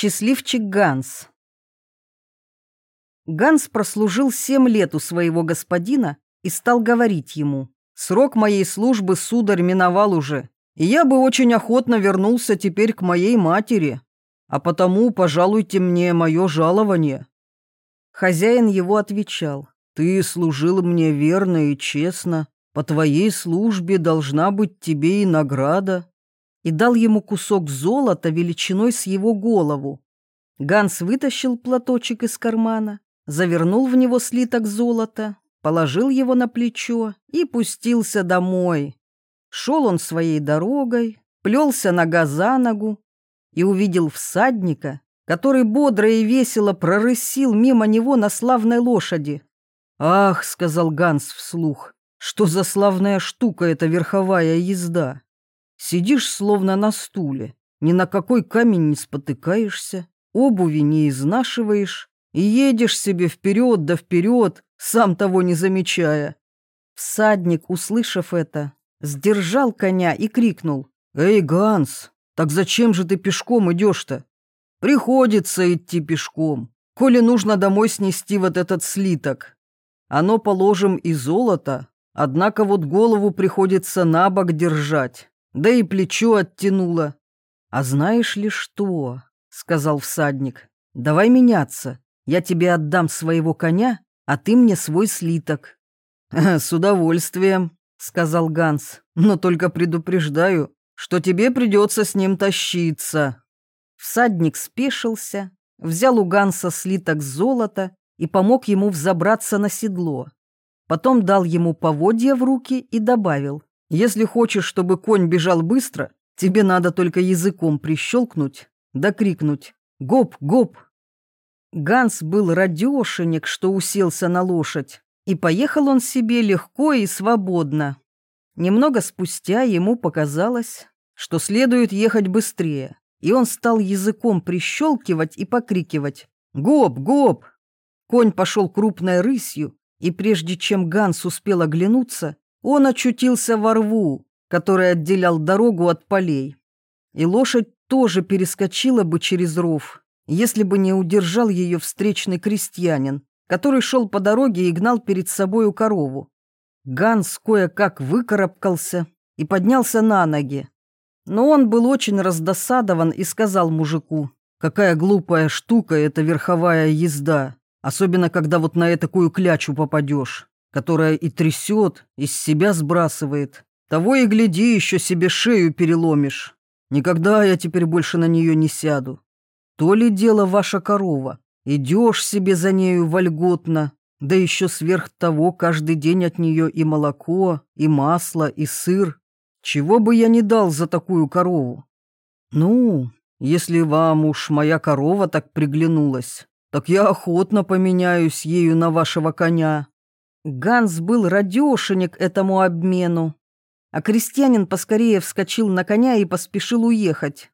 Счастливчик Ганс. Ганс прослужил семь лет у своего господина и стал говорить ему, «Срок моей службы, сударь, миновал уже, и я бы очень охотно вернулся теперь к моей матери, а потому пожалуйте мне мое жалование». Хозяин его отвечал, «Ты служил мне верно и честно, по твоей службе должна быть тебе и награда и дал ему кусок золота величиной с его голову. Ганс вытащил платочек из кармана, завернул в него слиток золота, положил его на плечо и пустился домой. Шел он своей дорогой, плелся нога за ногу и увидел всадника, который бодро и весело прорысил мимо него на славной лошади. «Ах», — сказал Ганс вслух, — «что за славная штука эта верховая езда! Сидишь словно на стуле, ни на какой камень не спотыкаешься, обуви не изнашиваешь и едешь себе вперед да вперед, сам того не замечая. Всадник, услышав это, сдержал коня и крикнул. «Эй, Ганс, так зачем же ты пешком идешь-то?» «Приходится идти пешком, коли нужно домой снести вот этот слиток. Оно, положим, и золото, однако вот голову приходится на бок держать да и плечо оттянуло. «А знаешь ли что?» — сказал всадник. «Давай меняться. Я тебе отдам своего коня, а ты мне свой слиток». «С удовольствием», — сказал Ганс. «Но только предупреждаю, что тебе придется с ним тащиться». Всадник спешился, взял у Ганса слиток золота и помог ему взобраться на седло. Потом дал ему поводья в руки и добавил. Если хочешь, чтобы конь бежал быстро, тебе надо только языком прищелкнуть да крикнуть «Гоп, гоп!». Ганс был радешенек, что уселся на лошадь, и поехал он себе легко и свободно. Немного спустя ему показалось, что следует ехать быстрее, и он стал языком прищелкивать и покрикивать «Гоп, гоп!». Конь пошел крупной рысью, и прежде чем Ганс успел оглянуться, он очутился во рву, который отделял дорогу от полей. И лошадь тоже перескочила бы через ров, если бы не удержал ее встречный крестьянин, который шел по дороге и гнал перед собою корову. Ганс кое-как выкарабкался и поднялся на ноги. Но он был очень раздосадован и сказал мужику, «Какая глупая штука эта верховая езда, особенно когда вот на такую клячу попадешь которая и трясет, из себя сбрасывает. Того и гляди, еще себе шею переломишь. Никогда я теперь больше на нее не сяду. То ли дело ваша корова. Идешь себе за нею вольготно, да еще сверх того каждый день от нее и молоко, и масло, и сыр. Чего бы я не дал за такую корову? Ну, если вам уж моя корова так приглянулась, так я охотно поменяюсь ею на вашего коня. Ганс был радешенек этому обмену, а крестьянин поскорее вскочил на коня и поспешил уехать.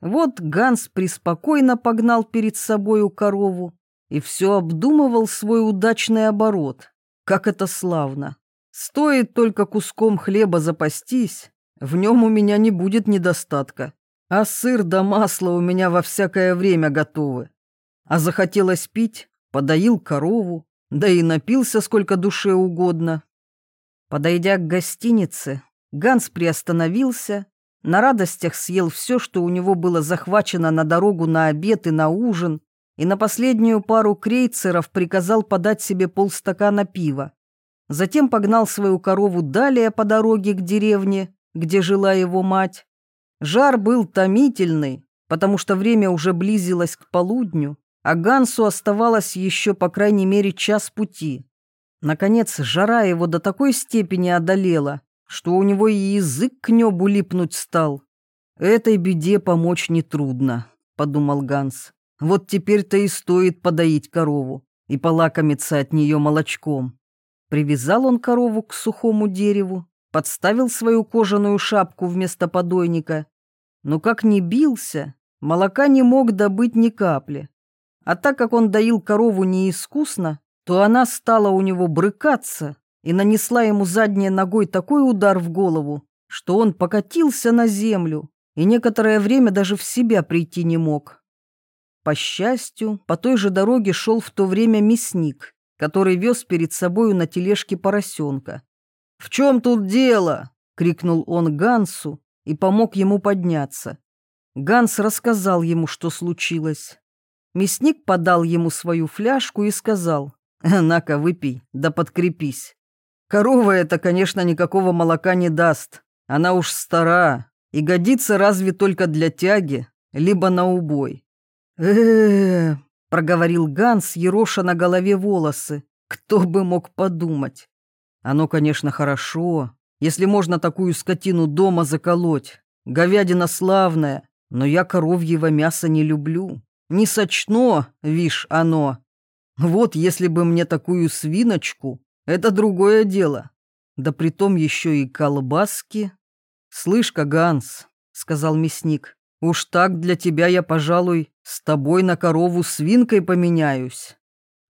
Вот Ганс преспокойно погнал перед собою корову и все обдумывал свой удачный оборот. Как это славно! Стоит только куском хлеба запастись, в нем у меня не будет недостатка, а сыр да масло у меня во всякое время готовы. А захотелось пить, подоил корову, да и напился сколько душе угодно. Подойдя к гостинице, Ганс приостановился, на радостях съел все, что у него было захвачено на дорогу на обед и на ужин, и на последнюю пару крейцеров приказал подать себе полстакана пива. Затем погнал свою корову далее по дороге к деревне, где жила его мать. Жар был томительный, потому что время уже близилось к полудню, а Гансу оставалось еще по крайней мере час пути. Наконец, жара его до такой степени одолела, что у него и язык к небу липнуть стал. «Этой беде помочь нетрудно», — подумал Ганс. «Вот теперь-то и стоит подоить корову и полакомиться от нее молочком». Привязал он корову к сухому дереву, подставил свою кожаную шапку вместо подойника. Но как ни бился, молока не мог добыть ни капли. А так как он доил корову неискусно, то она стала у него брыкаться и нанесла ему задней ногой такой удар в голову, что он покатился на землю и некоторое время даже в себя прийти не мог. По счастью, по той же дороге шел в то время мясник, который вез перед собою на тележке поросенка. «В чем тут дело?» — крикнул он Гансу и помог ему подняться. Ганс рассказал ему, что случилось. Мясник подал ему свою фляжку и сказал, «На-ка, выпей, да подкрепись. Корова эта, конечно, никакого молока не даст. Она уж стара и годится разве только для тяги, либо на убой». «Э-э-э», проговорил Ганс, ероша на голове волосы. «Кто бы мог подумать? Оно, конечно, хорошо, если можно такую скотину дома заколоть. Говядина славная, но я коровьего мяса не люблю. Не сочно, вишь, оно. Вот если бы мне такую свиночку, это другое дело. Да притом еще и колбаски. Слышь-ка, Ганс, сказал мясник, уж так для тебя я, пожалуй, с тобой на корову свинкой поменяюсь.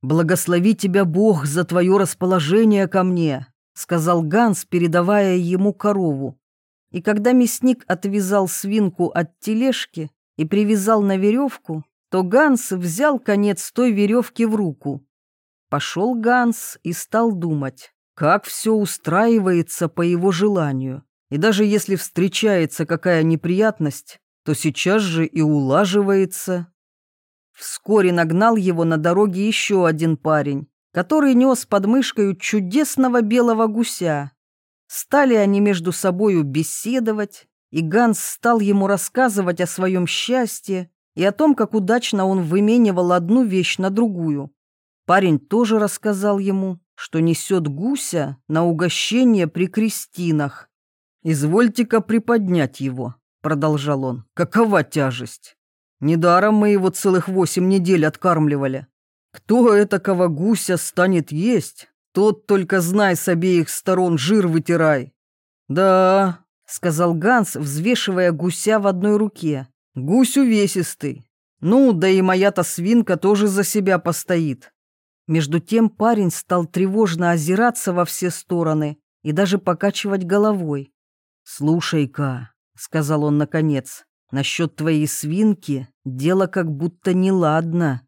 Благослови тебя Бог за твое расположение ко мне, сказал Ганс, передавая ему корову. И когда мясник отвязал свинку от тележки и привязал на веревку, то Ганс взял конец той веревки в руку. Пошел Ганс и стал думать, как все устраивается по его желанию. И даже если встречается какая неприятность, то сейчас же и улаживается. Вскоре нагнал его на дороге еще один парень, который нес под мышкой чудесного белого гуся. Стали они между собою беседовать, и Ганс стал ему рассказывать о своем счастье и о том, как удачно он выменивал одну вещь на другую. Парень тоже рассказал ему, что несет гуся на угощение при крестинах. «Извольте-ка приподнять его», — продолжал он. «Какова тяжесть? Недаром мы его целых восемь недель откармливали. Кто этакого гуся станет есть, тот только знай с обеих сторон жир вытирай. Да, сказал Ганс, взвешивая гуся в одной руке. Гусь увесистый. Ну, да и моя-то свинка тоже за себя постоит. Между тем парень стал тревожно озираться во все стороны и даже покачивать головой. «Слушай-ка», — сказал он наконец, — «насчет твоей свинки дело как будто неладно.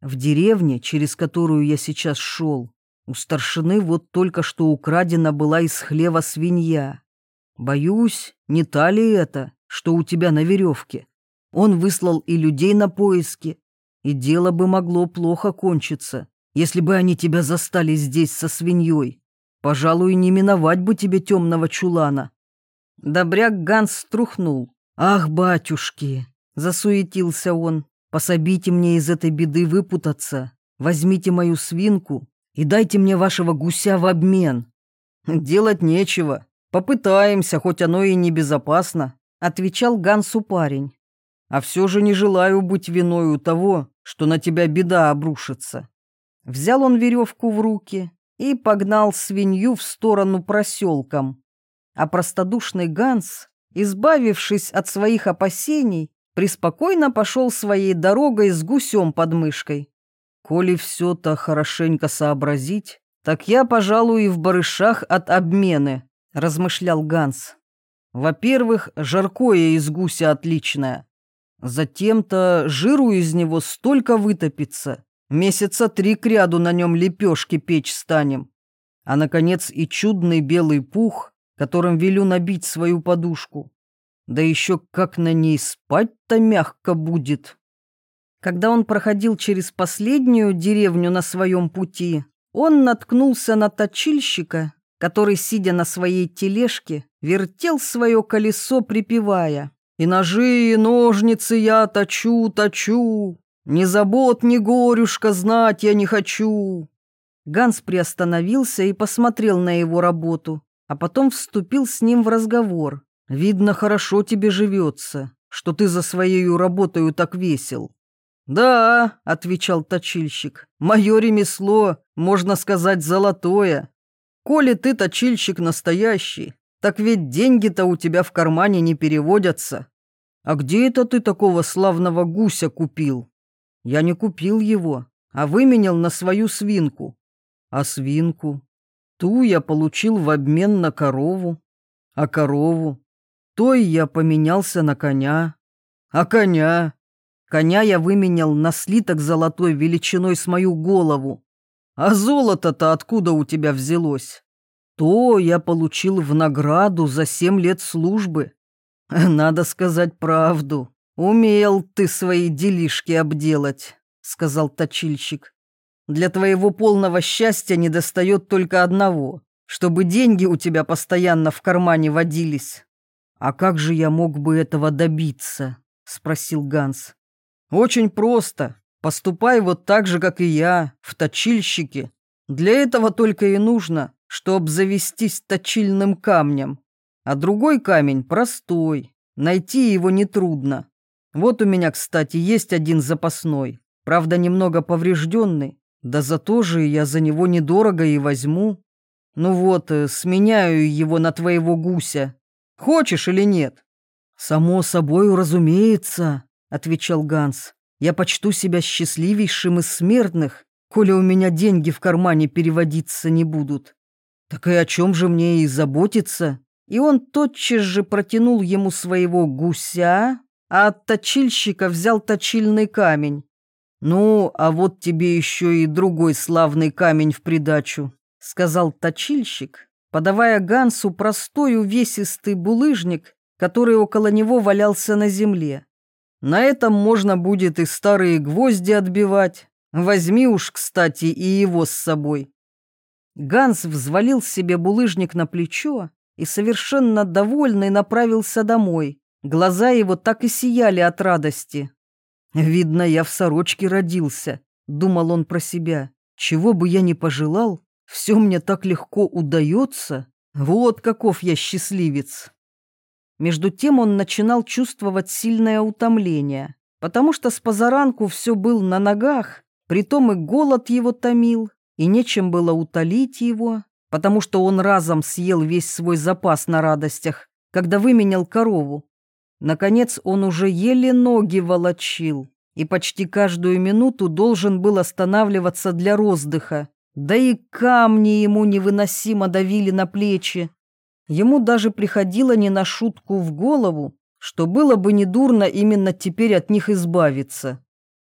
В деревне, через которую я сейчас шел, у старшины вот только что украдена была из хлева свинья. Боюсь, не та ли это, что у тебя на веревке? Он выслал и людей на поиски, и дело бы могло плохо кончиться, если бы они тебя застали здесь со свиньей. Пожалуй, не миновать бы тебе темного чулана. Добряк Ганс струхнул. «Ах, батюшки!» — засуетился он. «Пособите мне из этой беды выпутаться. Возьмите мою свинку и дайте мне вашего гуся в обмен». «Делать нечего. Попытаемся, хоть оно и небезопасно», — отвечал Гансу парень. «А все же не желаю быть виною того, что на тебя беда обрушится». Взял он веревку в руки и погнал свинью в сторону проселком. А простодушный Ганс, избавившись от своих опасений, преспокойно пошел своей дорогой с гусем под мышкой. Коли все-то хорошенько сообразить, так я, пожалуй, и в барышах от обмены, размышлял Ганс. Во-первых, жаркое из гуся отличное. Затем-то жиру из него столько вытопится. Месяца три кряду на нем лепешки печь станем. А, наконец, и чудный белый пух, которым велю набить свою подушку. Да еще как на ней спать-то мягко будет. Когда он проходил через последнюю деревню на своем пути, он наткнулся на точильщика, который, сидя на своей тележке, вертел свое колесо, припевая «И ножи, и ножницы я точу, точу, ни забот, ни горюшка знать я не хочу». Ганс приостановился и посмотрел на его работу, а потом вступил с ним в разговор. «Видно, хорошо тебе живется, что ты за своей работою так весел. «Да», — отвечал точильщик, — «мое ремесло, можно сказать, золотое. Коли ты точильщик настоящий, так ведь деньги-то у тебя в кармане не переводятся. А где это ты такого славного гуся купил? Я не купил его, а выменял на свою свинку. А свинку? Ту я получил в обмен на корову. А корову? Той я поменялся на коня. А коня? Коня я выменял на слиток золотой величиной с мою голову. А золото-то откуда у тебя взялось? То я получил в награду за семь лет службы. Надо сказать правду. Умел ты свои делишки обделать, сказал точильщик. Для твоего полного счастья недостает только одного, чтобы деньги у тебя постоянно в кармане водились. А как же я мог бы этого добиться? спросил Ганс. Очень просто. Поступай вот так же, как и я, в точильщике. Для этого только и нужно, чтобы завестись точильным камнем. А другой камень простой, найти его нетрудно. Вот у меня, кстати, есть один запасной, правда, немного поврежденный, да зато же я за него недорого и возьму. Ну вот, э, сменяю его на твоего гуся. Хочешь или нет? Само собой, разумеется, отвечал Ганс. Я почту себя счастливейшим из смертных, коли у меня деньги в кармане переводиться не будут. Так и о чем же мне и заботиться? И он тотчас же протянул ему своего гуся, а от точильщика взял точильный камень. «Ну, а вот тебе еще и другой славный камень в придачу», — сказал точильщик, подавая Гансу простой увесистый булыжник, который около него валялся на земле. «На этом можно будет и старые гвозди отбивать. Возьми уж, кстати, и его с собой». Ганс взвалил себе булыжник на плечо и совершенно довольный направился домой. Глаза его так и сияли от радости. «Видно, я в сорочке родился», — думал он про себя. «Чего бы я ни пожелал, все мне так легко удается. Вот каков я счастливец». Между тем он начинал чувствовать сильное утомление, потому что с позаранку все был на ногах, притом и голод его томил, и нечем было утолить его, потому что он разом съел весь свой запас на радостях, когда выменял корову. Наконец он уже еле ноги волочил и почти каждую минуту должен был останавливаться для роздыха, да и камни ему невыносимо давили на плечи. Ему даже приходило не на шутку в голову, что было бы недурно именно теперь от них избавиться.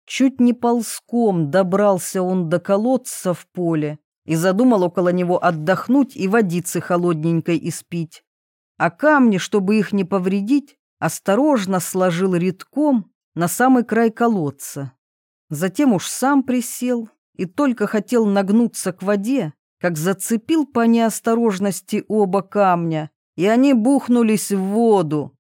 Чуть не ползком добрался он до колодца в поле и задумал около него отдохнуть и водицы холодненькой испить. А камни, чтобы их не повредить, осторожно сложил редком на самый край колодца. Затем уж сам присел и только хотел нагнуться к воде, как зацепил по неосторожности оба камня, и они бухнулись в воду.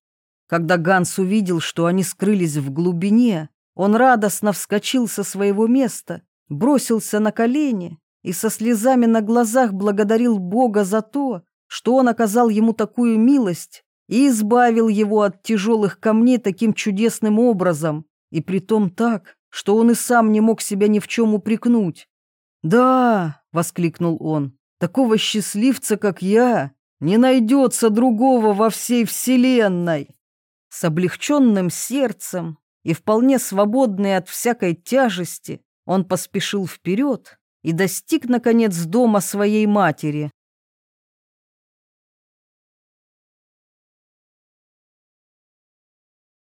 Когда Ганс увидел, что они скрылись в глубине, он радостно вскочил со своего места, бросился на колени и со слезами на глазах благодарил Бога за то, что он оказал ему такую милость и избавил его от тяжелых камней таким чудесным образом, и притом так, что он и сам не мог себя ни в чем упрекнуть. «Да!» — воскликнул он. «Такого счастливца, как я, не найдется другого во всей вселенной!» С облегченным сердцем и вполне свободный от всякой тяжести, он поспешил вперед и достиг, наконец, дома своей матери.